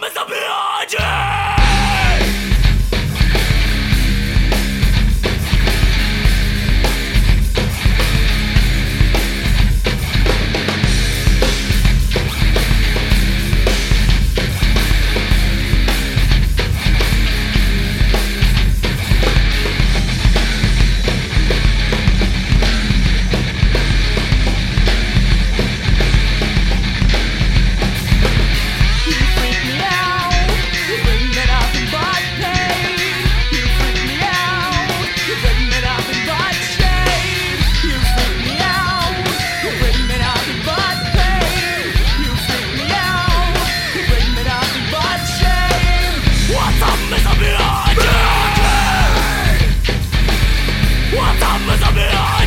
Mr. Blodgett! mas a minha